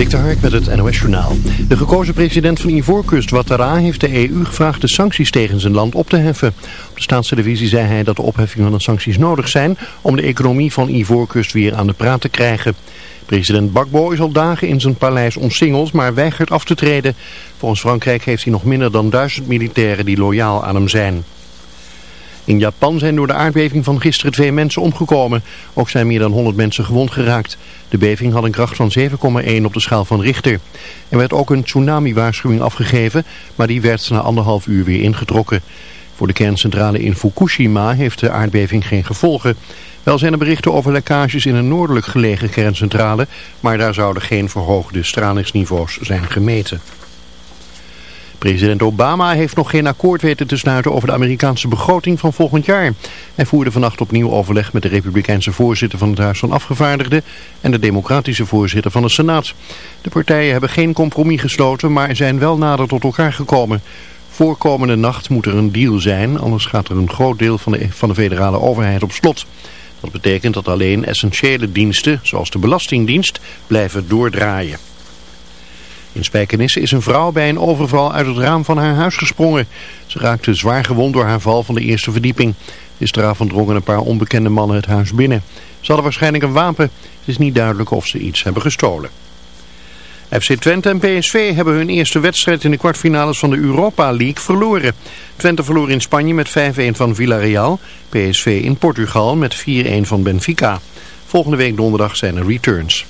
Dik Hark met het NOS Journaal. De gekozen president van Ivoorkust, Ouattara, heeft de EU gevraagd de sancties tegen zijn land op te heffen. Op de staatstelevisie zei hij dat de opheffing van de sancties nodig zijn om de economie van Ivoorkust weer aan de praat te krijgen. President Bakbo is al dagen in zijn paleis omsingeld, maar weigert af te treden. Volgens Frankrijk heeft hij nog minder dan duizend militairen die loyaal aan hem zijn. In Japan zijn door de aardbeving van gisteren twee mensen omgekomen. Ook zijn meer dan 100 mensen gewond geraakt. De beving had een kracht van 7,1 op de schaal van Richter. Er werd ook een tsunami-waarschuwing afgegeven, maar die werd na anderhalf uur weer ingetrokken. Voor de kerncentrale in Fukushima heeft de aardbeving geen gevolgen. Wel zijn er berichten over lekkages in een noordelijk gelegen kerncentrale, maar daar zouden geen verhoogde stralingsniveaus zijn gemeten. President Obama heeft nog geen akkoord weten te sluiten over de Amerikaanse begroting van volgend jaar. Hij voerde vannacht opnieuw overleg met de republikeinse voorzitter van het Huis van Afgevaardigden en de democratische voorzitter van de Senaat. De partijen hebben geen compromis gesloten, maar zijn wel nader tot elkaar gekomen. Voorkomende nacht moet er een deal zijn, anders gaat er een groot deel van de, van de federale overheid op slot. Dat betekent dat alleen essentiële diensten, zoals de Belastingdienst, blijven doordraaien. In Spijkenisse is een vrouw bij een overval uit het raam van haar huis gesprongen. Ze raakte zwaar gewond door haar val van de eerste verdieping. Gisteravond drongen een paar onbekende mannen het huis binnen. Ze hadden waarschijnlijk een wapen. Het is niet duidelijk of ze iets hebben gestolen. FC Twente en PSV hebben hun eerste wedstrijd in de kwartfinales van de Europa League verloren. Twente verloor in Spanje met 5-1 van Villarreal, PSV in Portugal met 4-1 van Benfica. Volgende week donderdag zijn er returns.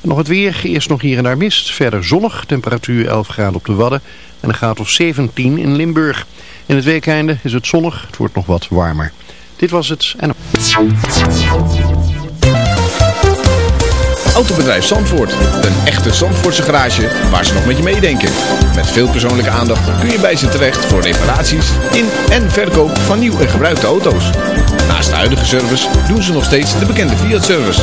Nog het weer, eerst nog hier en daar mist, verder zonnig, temperatuur 11 graden op de Wadden en een graad of 17 in Limburg. In het weekeinde is het zonnig, het wordt nog wat warmer. Dit was het en... Autobedrijf Zandvoort, een echte Zandvoortse garage waar ze nog met je meedenken. Met veel persoonlijke aandacht kun je bij ze terecht voor reparaties in en verkoop van nieuw en gebruikte auto's. Naast de huidige service doen ze nog steeds de bekende Fiat-service.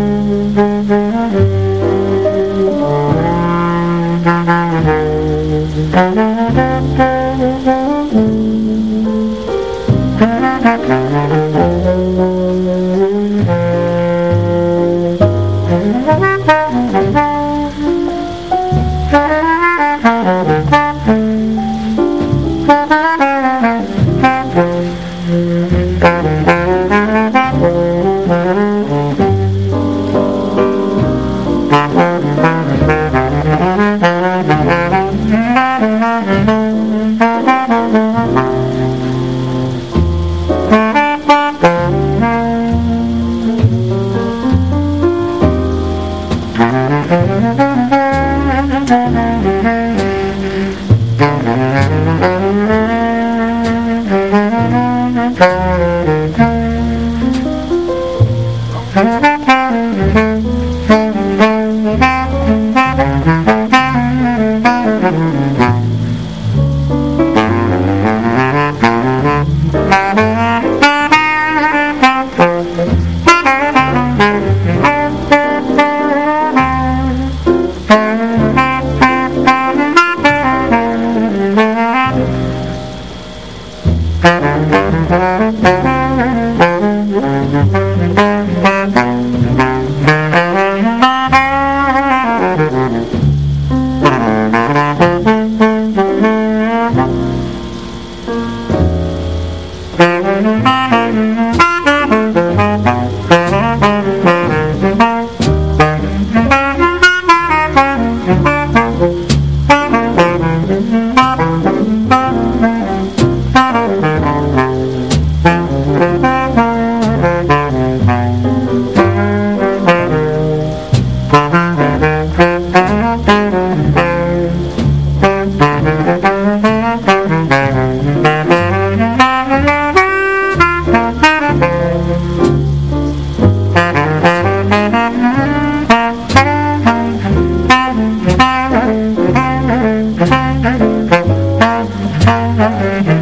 Thank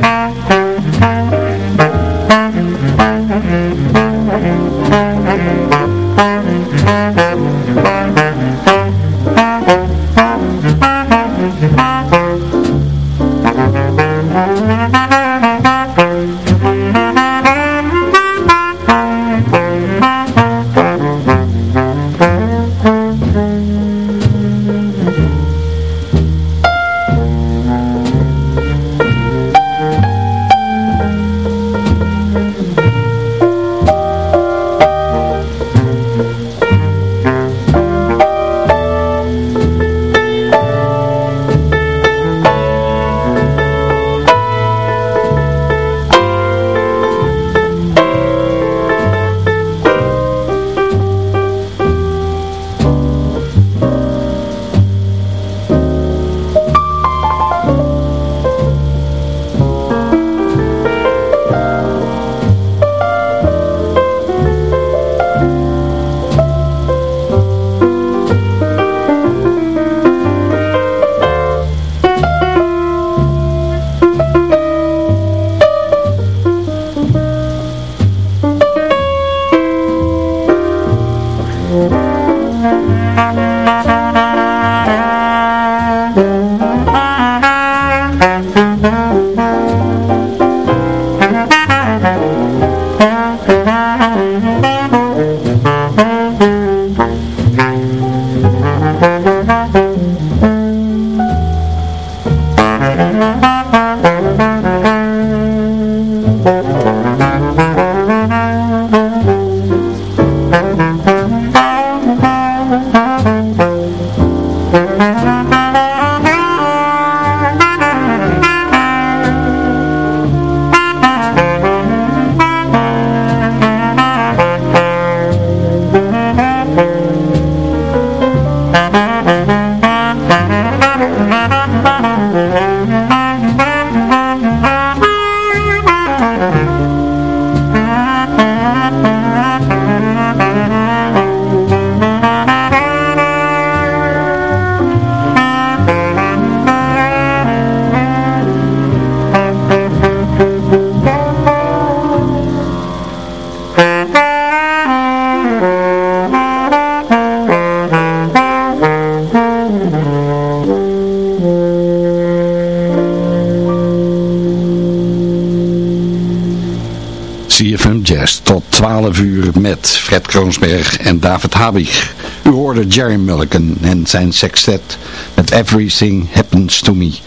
Kroonsberg en David Habig. U hoorde Jerry Mulligan en zijn sextet met Everything Happens to Me.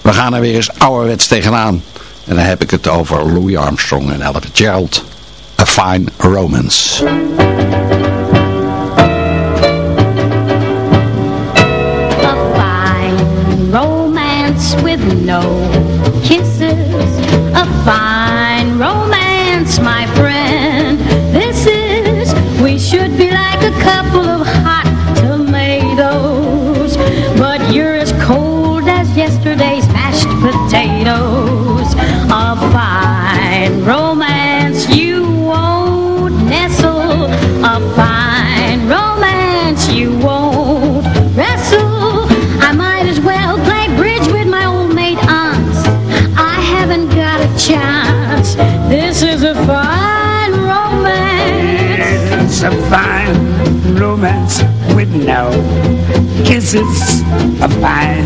We gaan er weer eens ouderwets tegenaan. En dan heb ik het over Louis Armstrong en Ella Gerald. A Fine Romance. A fine romance with no kisses. A fine a fine romance with no kisses. A fine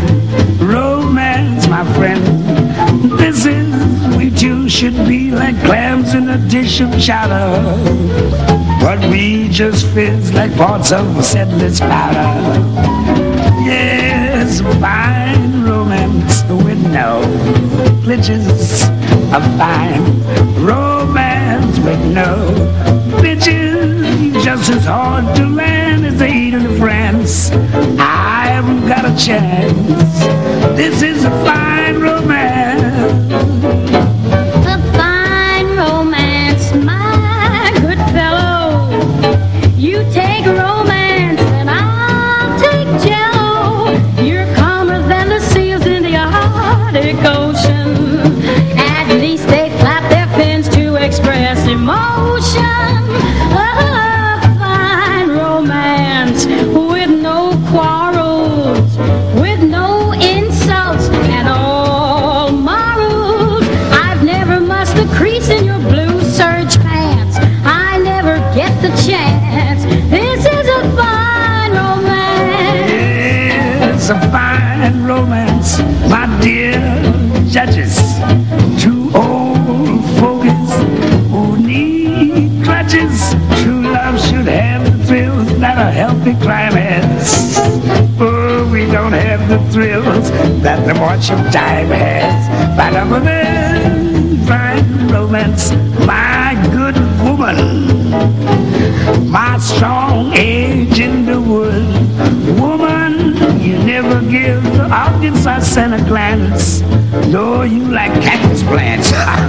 romance, my friend. This is, we two should be like clams in a dish of chowder. But we just fizz like parts of settler's powder. Yes, fine romance with no glitches. A fine romance with no as hard to land as the heat of France. I haven't got a chance. This is a fine romance. a fine romance, my dear judges. Two old fogies who need crutches. True love should have the thrills that a healthy climax. Oh, we don't have the thrills that the march of time has. But I'm a fine romance, my good woman, my strong and a glance. No, you like cactus plants.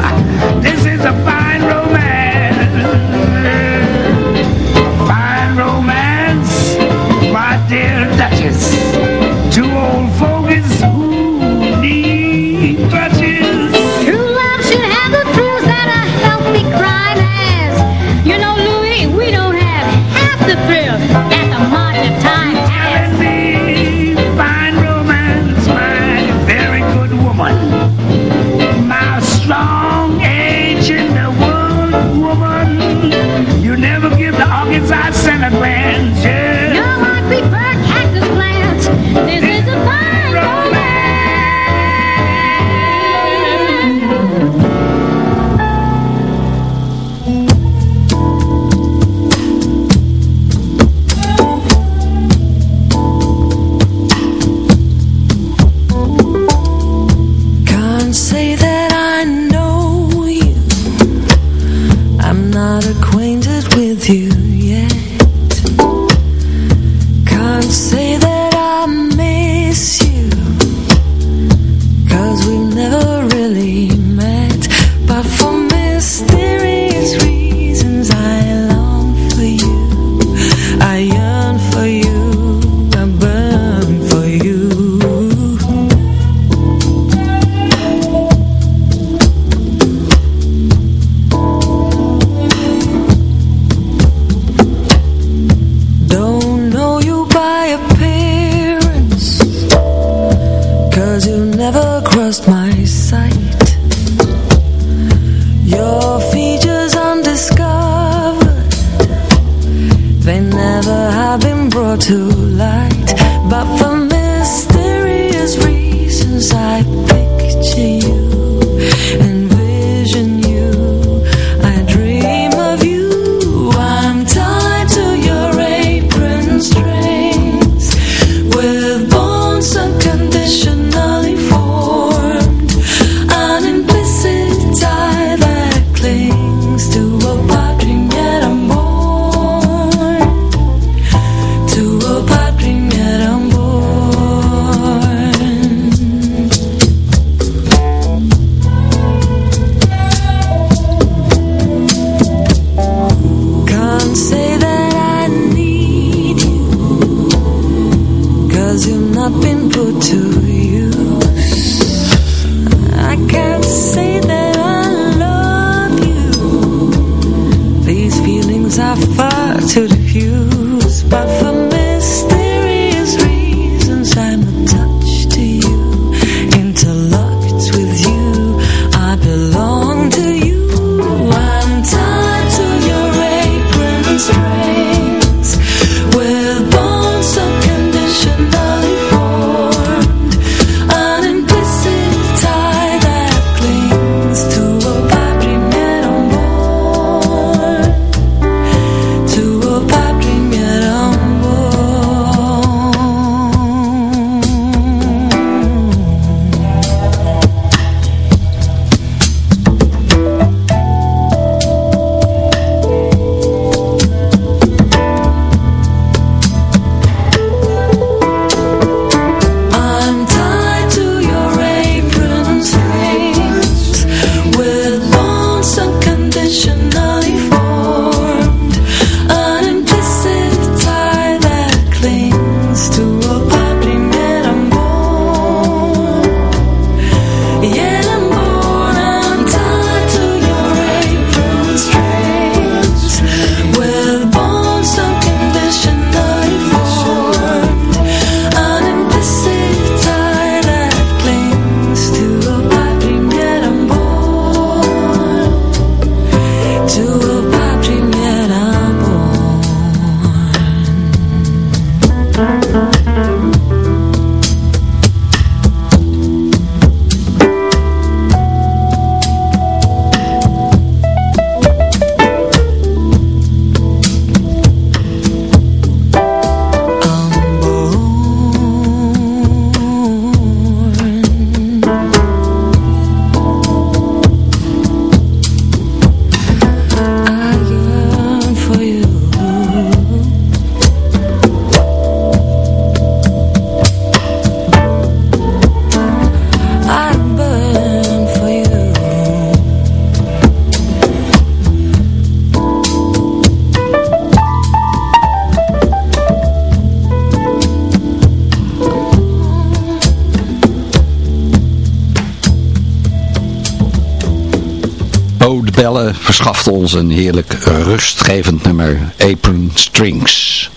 een heerlijk rustgevend nummer, Apron Strings.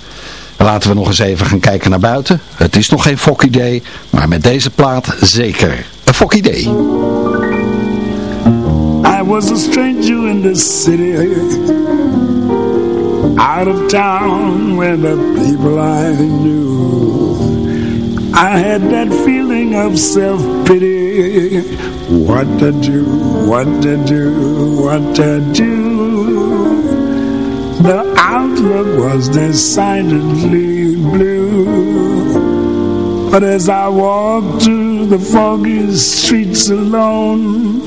Laten we nog eens even gaan kijken naar buiten. Het is nog geen fok idee, maar met deze plaat zeker een fok idee. I was a stranger in this city Out of town where the people I knew I had that feeling of self-pity What to do, what to do, what to do The outlook was decidedly blue. But as I walked through the foggy streets alone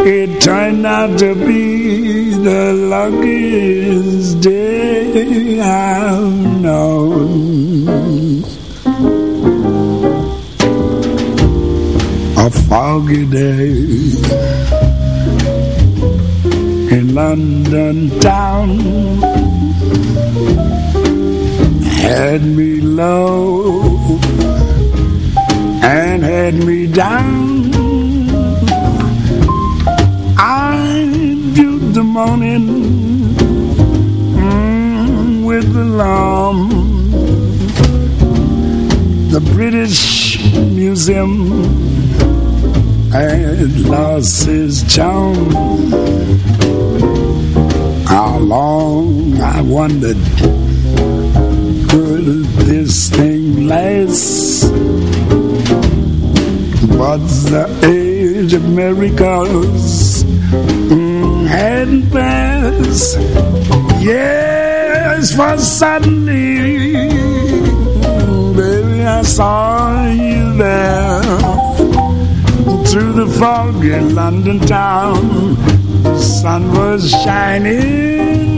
It turned out to be the luckiest day I've known. A foggy day in London town Had me low and had me down I viewed the morning mm, with alarm The British Museum had lost his charm. How long, I wondered, could this thing last? But the age of miracles mm, hadn't passed. Yes, for suddenly, baby, I saw you there through the fog in London town. The sun was shining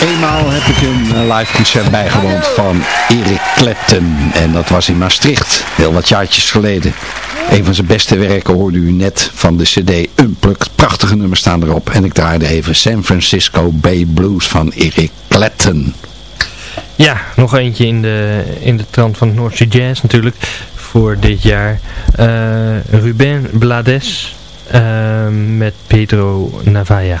Eenmaal heb ik een eh, live concert bijgewoond van Eric Clapton. En dat was in Maastricht, heel wat jaartjes geleden. Een van zijn beste werken hoorde u net van de cd Unplugged. Prachtige nummers staan erop. En ik draaide even San Francisco Bay Blues van Eric Clapton. Ja, nog eentje in de, in de trant van North Sea Jazz natuurlijk voor dit jaar. Eh, Ruben Blades eh, met Pedro Navaja.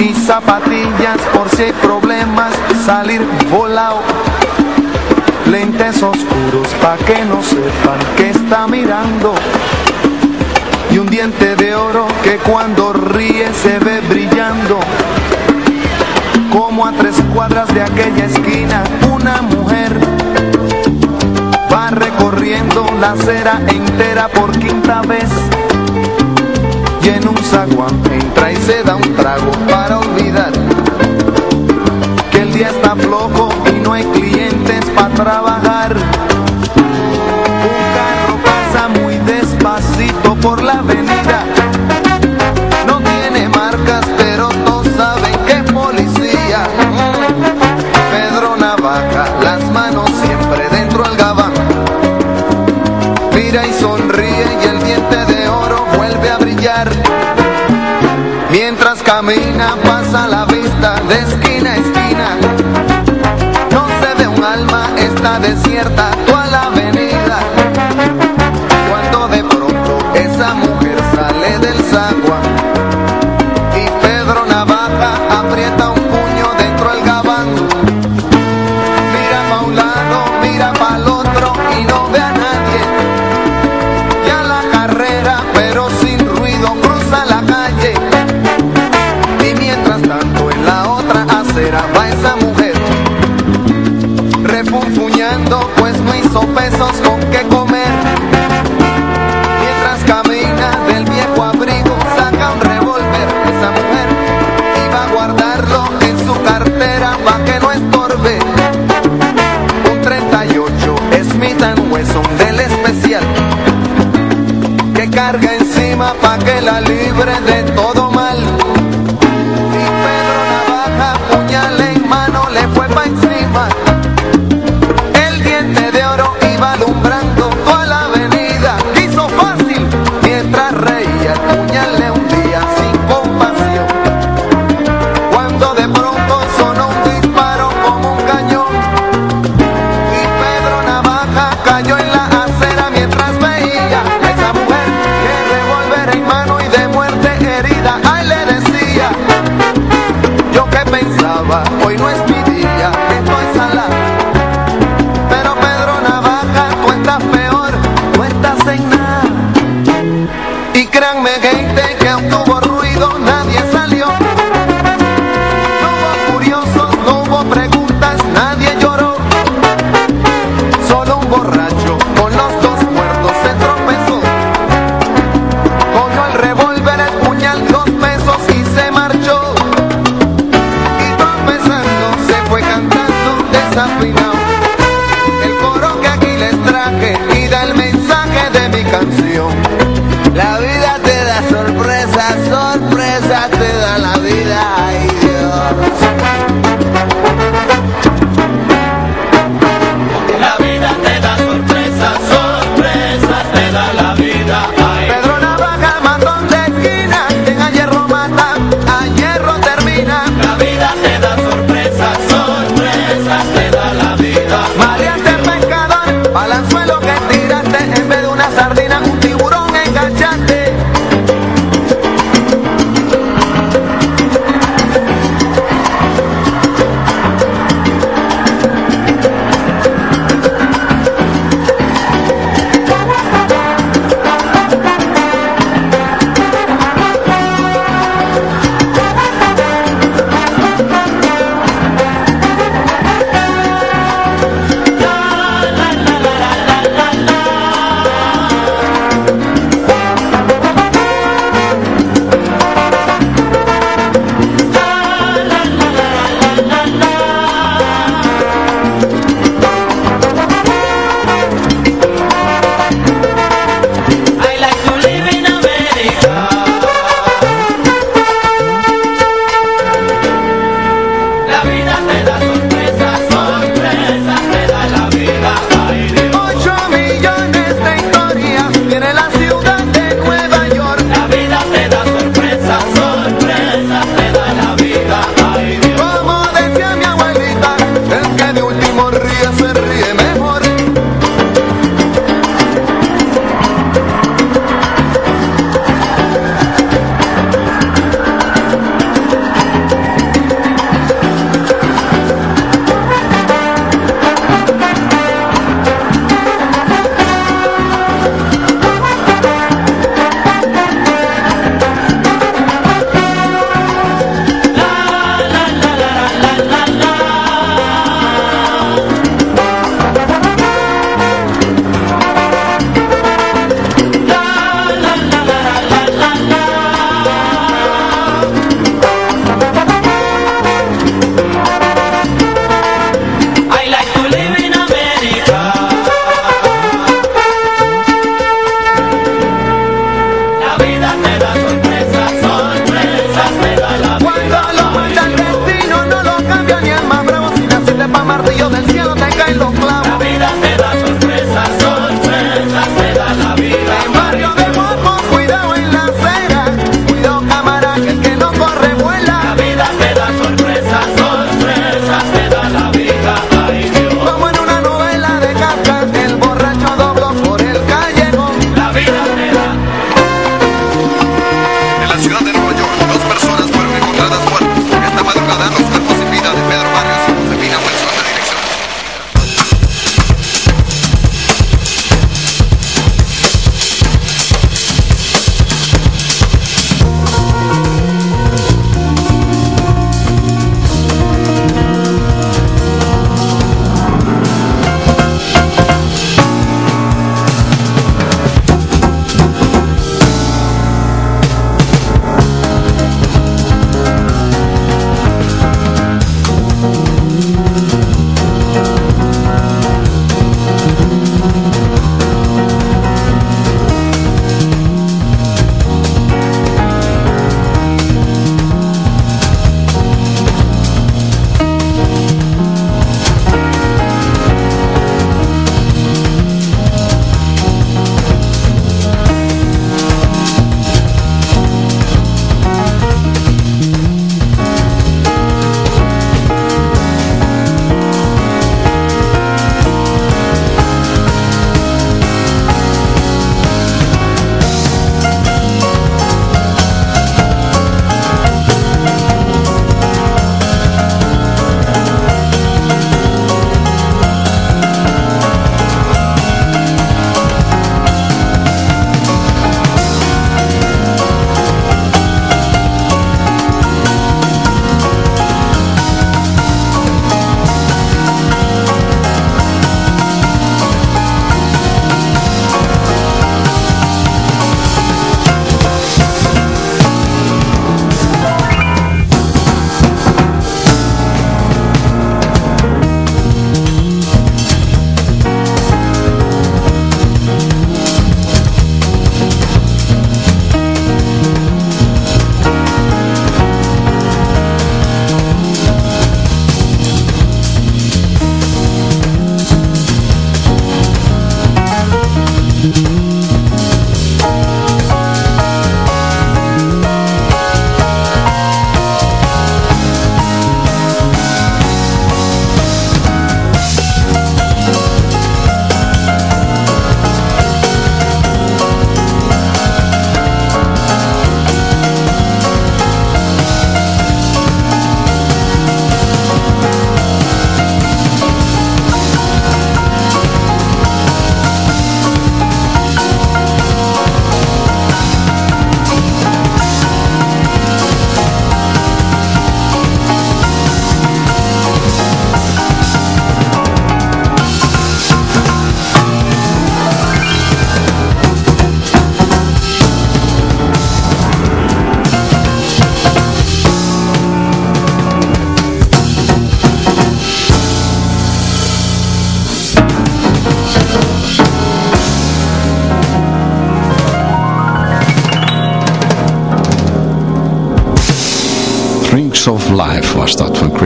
y zapatillas por si hay problemas, salir volado. Lentes oscuros pa' que no sepan que está mirando. Y un diente de oro que cuando ríe se ve brillando. Como a tres cuadras de aquella esquina, una mujer va recorriendo la acera entera por quinta vez en un zaguán entra y se da un trago para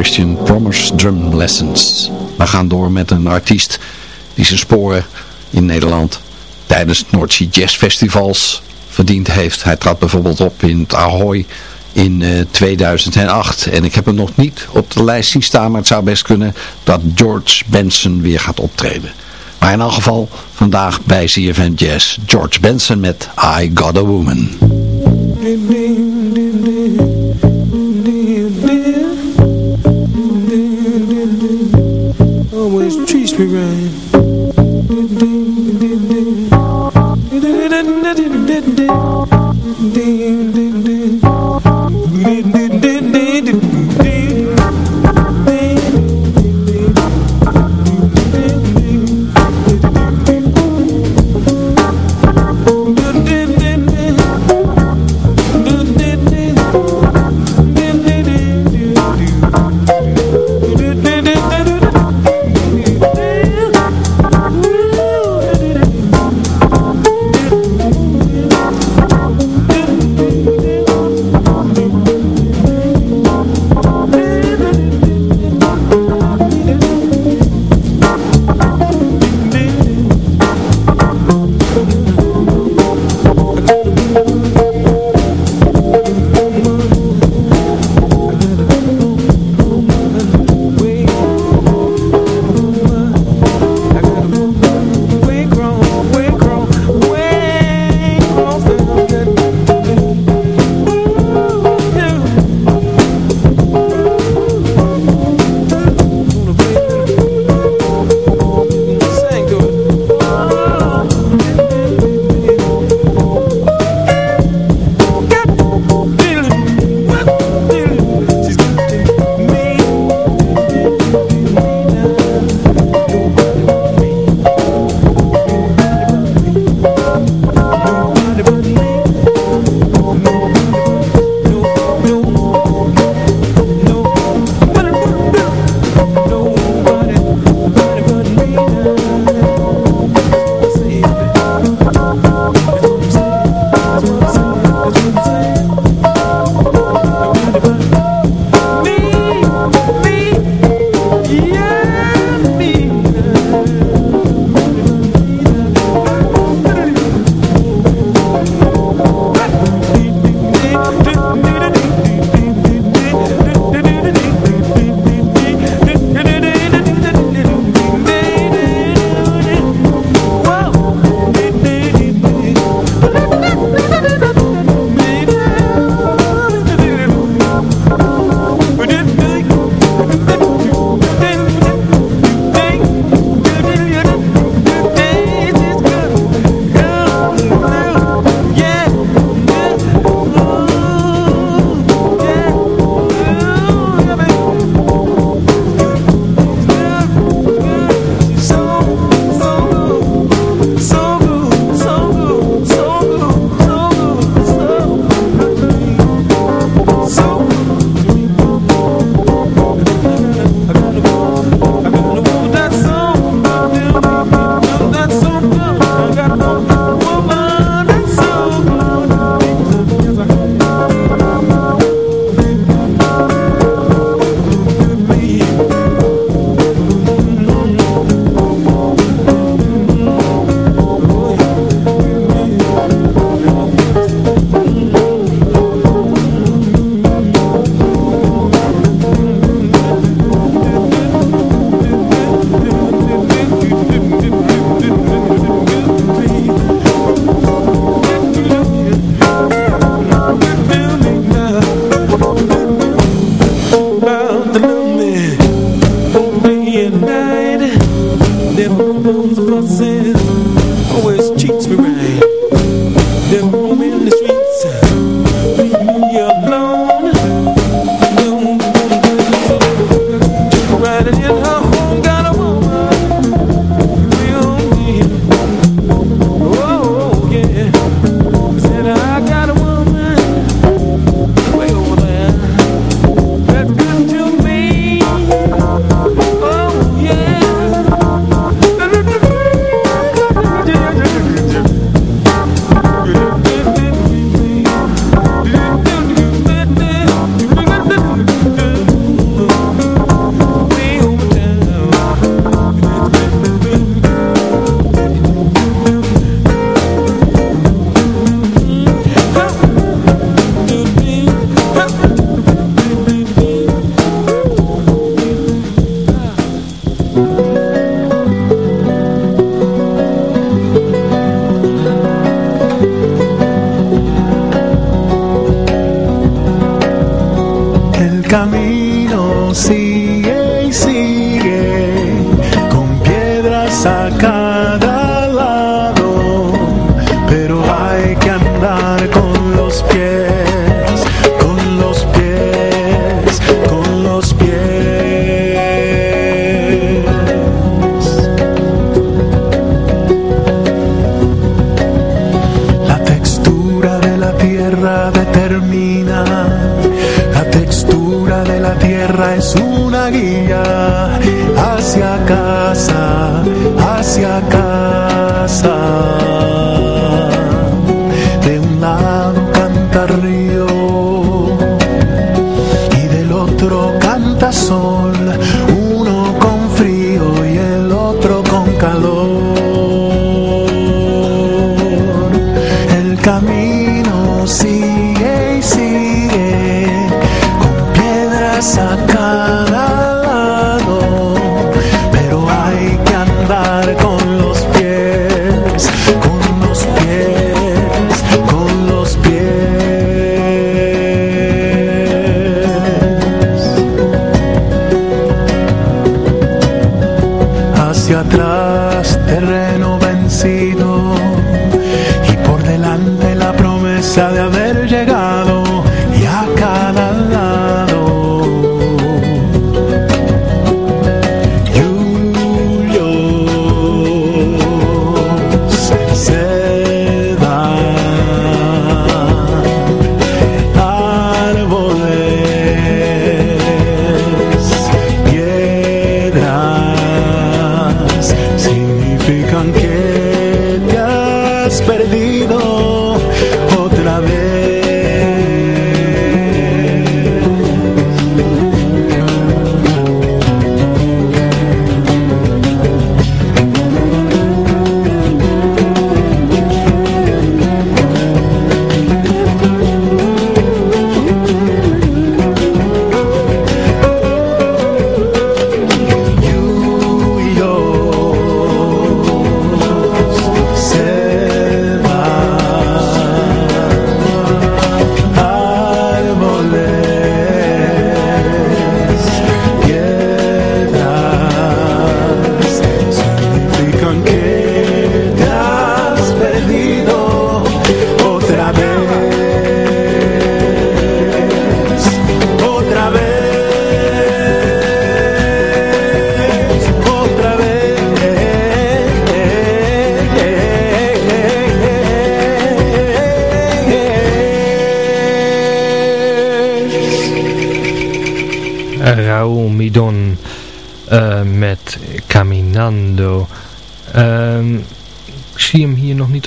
Christian Promise Drum Lessons. We gaan door met een artiest die zijn sporen in Nederland tijdens het Noordzee Jazz Festivals verdiend heeft. Hij trad bijvoorbeeld op in het Ahoy in 2008. En ik heb hem nog niet op de lijst zien staan, maar het zou best kunnen dat George Benson weer gaat optreden. Maar in elk geval vandaag bij CFM Jazz George Benson met I Got a Woman. around. Es una guía hacia casa, hacia casa.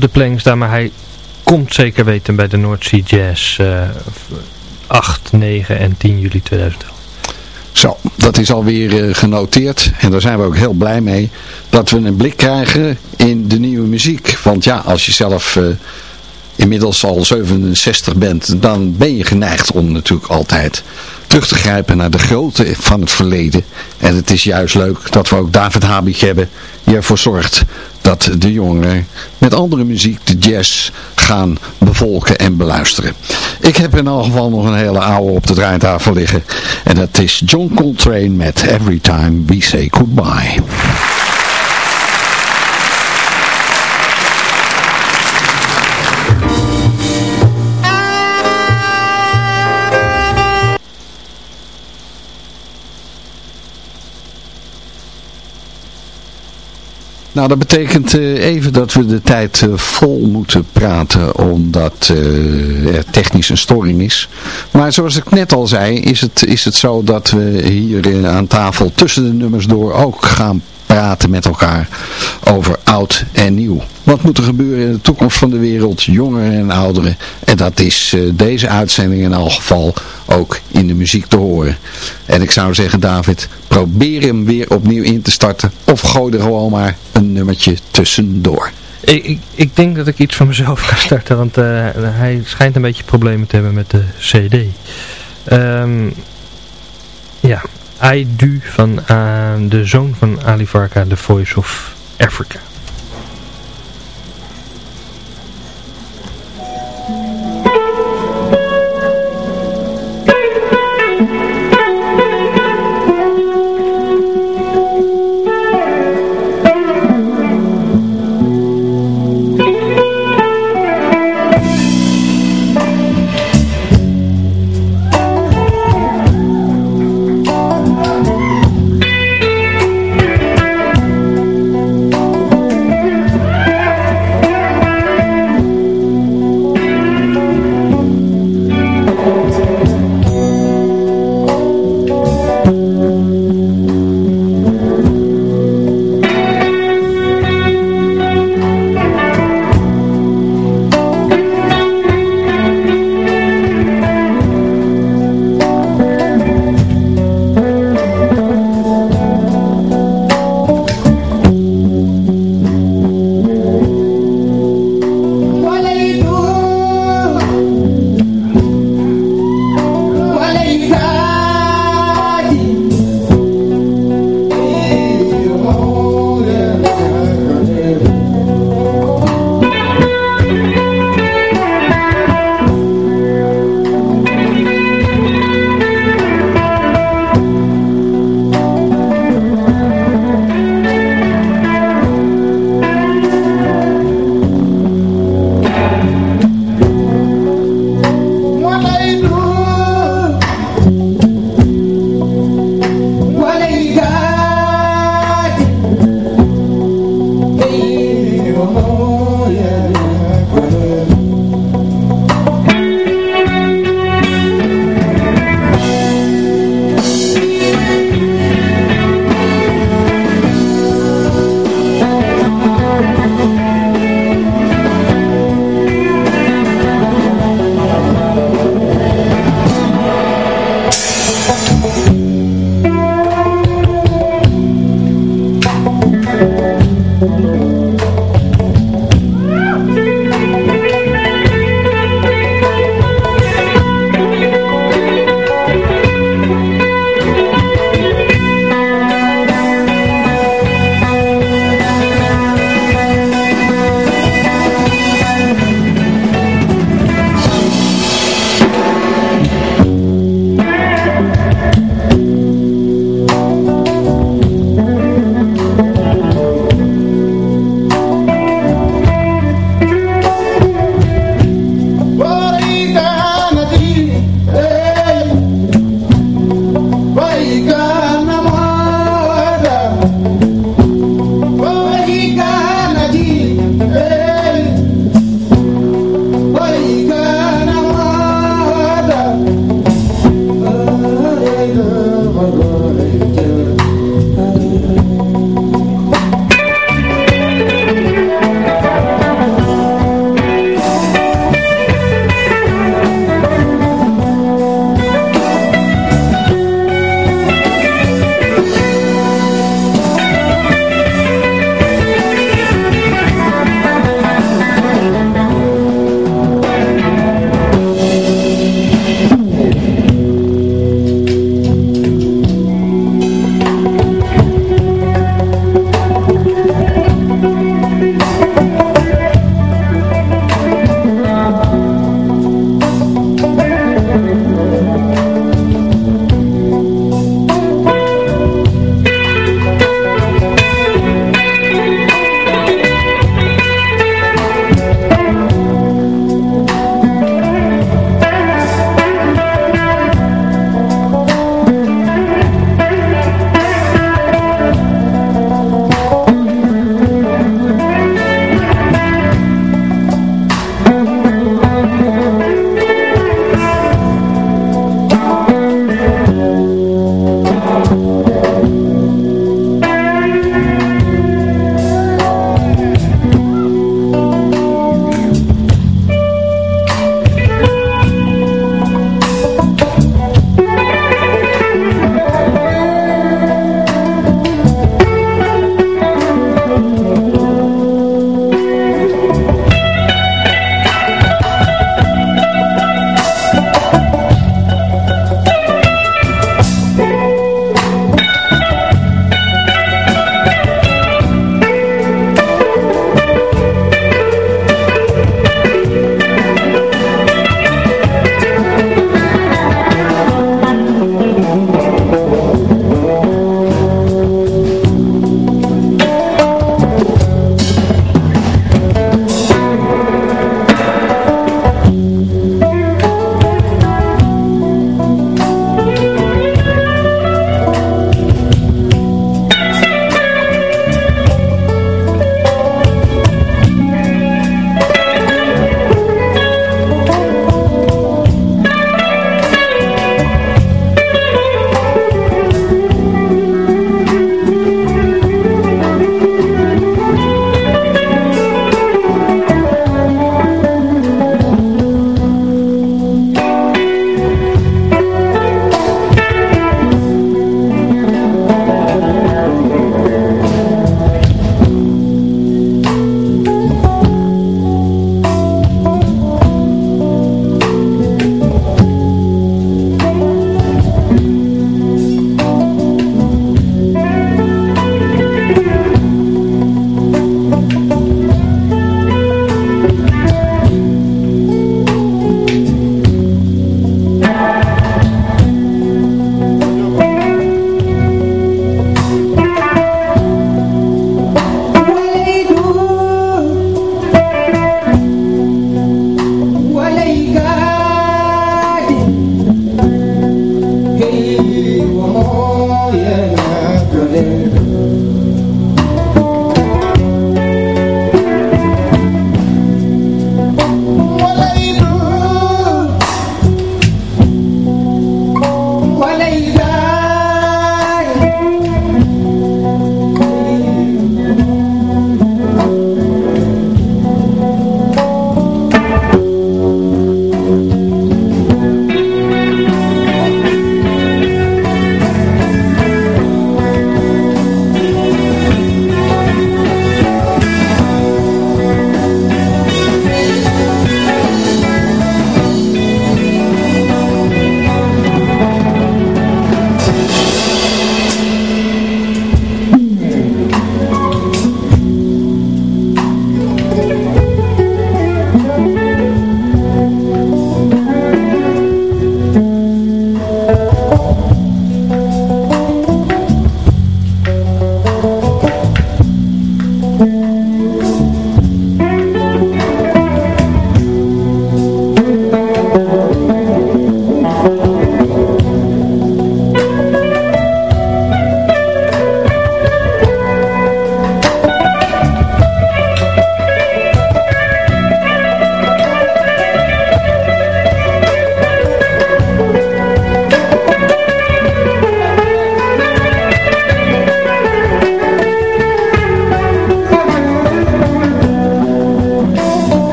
De planning staan, maar hij komt zeker weten bij de Sea Jazz eh, 8, 9 en 10 juli 2011. Zo, dat is alweer eh, genoteerd en daar zijn we ook heel blij mee dat we een blik krijgen in de nieuwe muziek. Want ja, als je zelf eh, inmiddels al 67 bent, dan ben je geneigd om natuurlijk altijd terug te grijpen naar de grootte van het verleden. En het is juist leuk dat we ook David Habig hebben die ervoor zorgt dat de jongeren andere muziek de jazz gaan bevolken en beluisteren. Ik heb in elk geval nog een hele oude op de draaitafel liggen. En dat is John Coltrane met Every Time We Say Goodbye. Nou, dat betekent eh, even dat we de tijd eh, vol moeten praten, omdat eh, er technisch een storing is. Maar zoals ik net al zei, is het, is het zo dat we hier aan tafel tussen de nummers door ook gaan praten met elkaar over oud en nieuw. Wat moet er gebeuren in de toekomst van de wereld, jongeren en ouderen? En dat is uh, deze uitzending in elk geval ook in de muziek te horen. En ik zou zeggen, David, probeer hem weer opnieuw in te starten. Of gooi er gewoon maar een nummertje tussendoor. Ik, ik, denk dat ik iets van mezelf ga starten, want uh, hij schijnt een beetje problemen te hebben met de cd. Um, ja, I Do van uh, de zoon van Ali Farka, The Voice of Africa.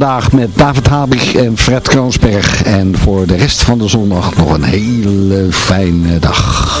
Vandaag met David Habig en Fred Kroonsberg. En voor de rest van de zondag nog een hele fijne dag.